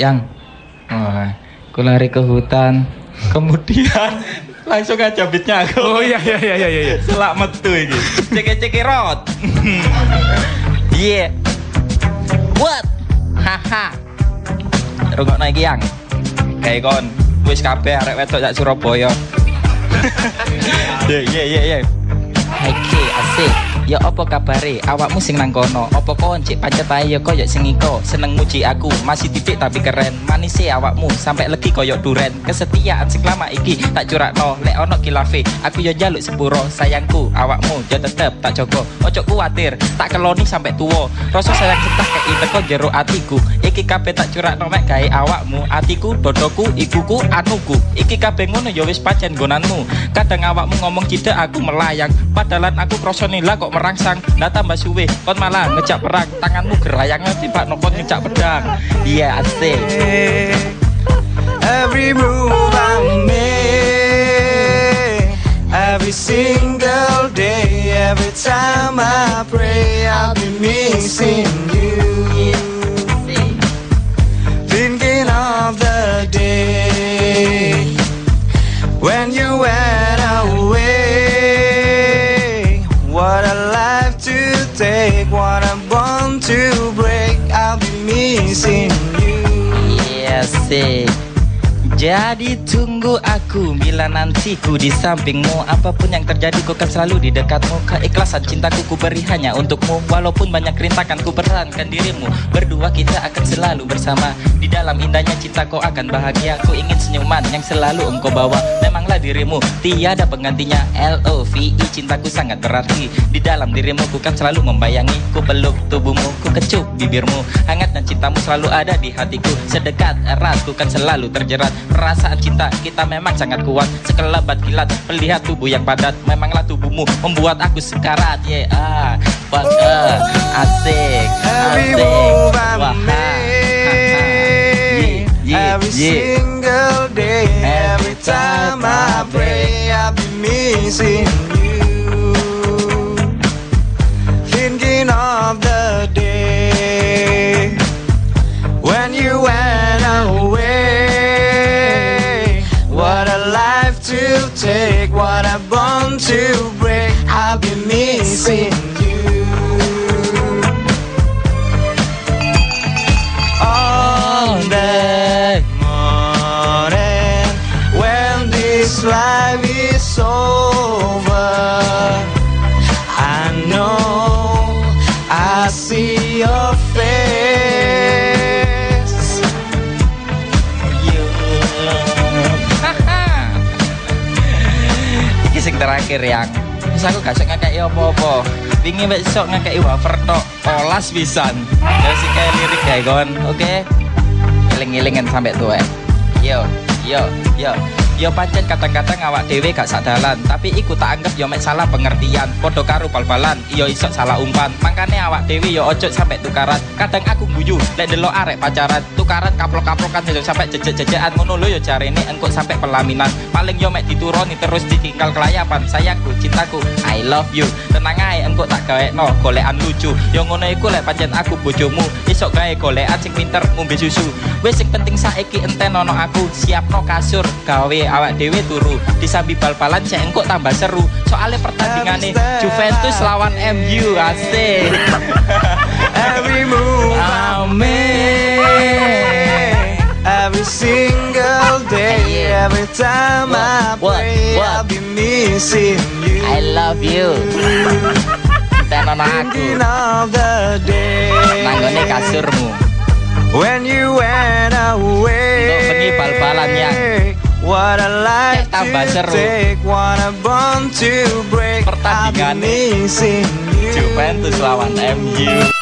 yang? Oh, aku lari ke hutan. Kemudian langsung aja beatnya aku. Oh iya iya iya iya iya. selak metu iki. Cek cek rot. Yeah what? Haha. Rungokno iki yang. Kayak kon. Wis kabeh arek wedok sak Surabaya. Yeah yeah yeah yeah Hai Ki, asik. Ya apa kabare? Awakmu sing nang kono. Apa kon cek pancet ae ya koyo sing iko. Seneng muji aku, masih titik tapi keren. Manise awakmu sampai legi koyo duren. Kesetiaan sing lama iki tak curakno. Lek ono kilafe, aku yo jaluk sepuro. Sayangku, awakmu yo tetep tak jogo. Ojo kuwatir, tak keloni sampai tuwo. Rasa sayang cetah kei teko jero atiku. Iki kabeh tak curakno mek gawe awakmu. Atiku, dodoku, ikuku, anuku. Iki kabeh ngono yo wis pancen gonanmu. Kadang awakmu ngomong cide aku melayang. Padalan aku kroso nila kok merangsang. Nah tambah suwe, kon malah ngejak perang. Tanganmu gerayang tiba nokon ngejak pedang. Iya asik. Every move I make, every single day, every time I pray, I'll be missing went away. What a life to take, what a bond to break. I'll be missing you. Iya sih. Jadi tunggu aku bila nanti ku di sampingmu Apa pun yang terjadi ku kan selalu di dekatmu. Keikhlasan cintaku ku beri hanya untukmu. Walaupun banyak rintangan ku perankan dirimu. Berdua kita akan selalu bersama. Di dalam indahnya cinta kau akan bahagia. Ku ingin senyuman yang selalu engkau bawa. Memanglah dirimu tiada penggantinya. L-O-V-E cintaku sangat berarti. Di dalam dirimu ku kan selalu membayangi. Ku peluk tubuhmu, ku kecup bibirmu. Hangat dan cintamu selalu ada di hatiku. Sedekat erat ku kan selalu terjerat Perasaan cinta kita memang sangat kuat. Sekelebat kilat melihat tubuh yang padat. Memanglah tubuhmu membuat aku sekarat. Yeah, ah, fuck, ah, asik, Every asik. I Wah, yeah, every yeah. single day, every time I pray, I'll be missing take, what a bond to break. I'll be missing you. on that morning when this life is over. I know I see terakhir yang Terus aku gak sok ngakei apa-apa. Wingi besok ngakei wafer tok Olas pisan. Ya sih kayak lirik ya kon Oke? Ngiling-ngilingan sampai tua Yo Yo Yo Yo pancen kadang-kadang awak dewe gak sadalan Tapi iku tak anggap yo mek salah pengertian Podo karo bal-balan Iyo isok salah umpan. Makanya awak dewe yo ojo sampai tukaran. Kadang aku guyu Lek delok arek pacaran Tukaran kaplok-kaplokan yo sampai jejek-jejekan Ngono lo yo cari ini engkau sampai pelaminan. Paling yo mek dituruni terus ditinggal kelayapan Sayangku cintaku I love you. Tenang ae engkau tak gawe no Golean lucu. Yo ngono iku lek pancen aku bojomu Isok gawe golean sing pinter ngombe susu. Wes sing penting saiki enten ono aku Siapno kasur gawe awak dewe turu Disambi bal-balan sik tambah seru Soalnya pertandingannya Juventus lawan MU asik Every move I make, every single day, every time I What? pray, What? I'll be missing you. I love you Enten ono aku Thinking of the day Nanggone kasurmu when you went away. Untuk bengi What a life tambah to seru. take, what a bond to break. Pertandingan. Juventus lawan MU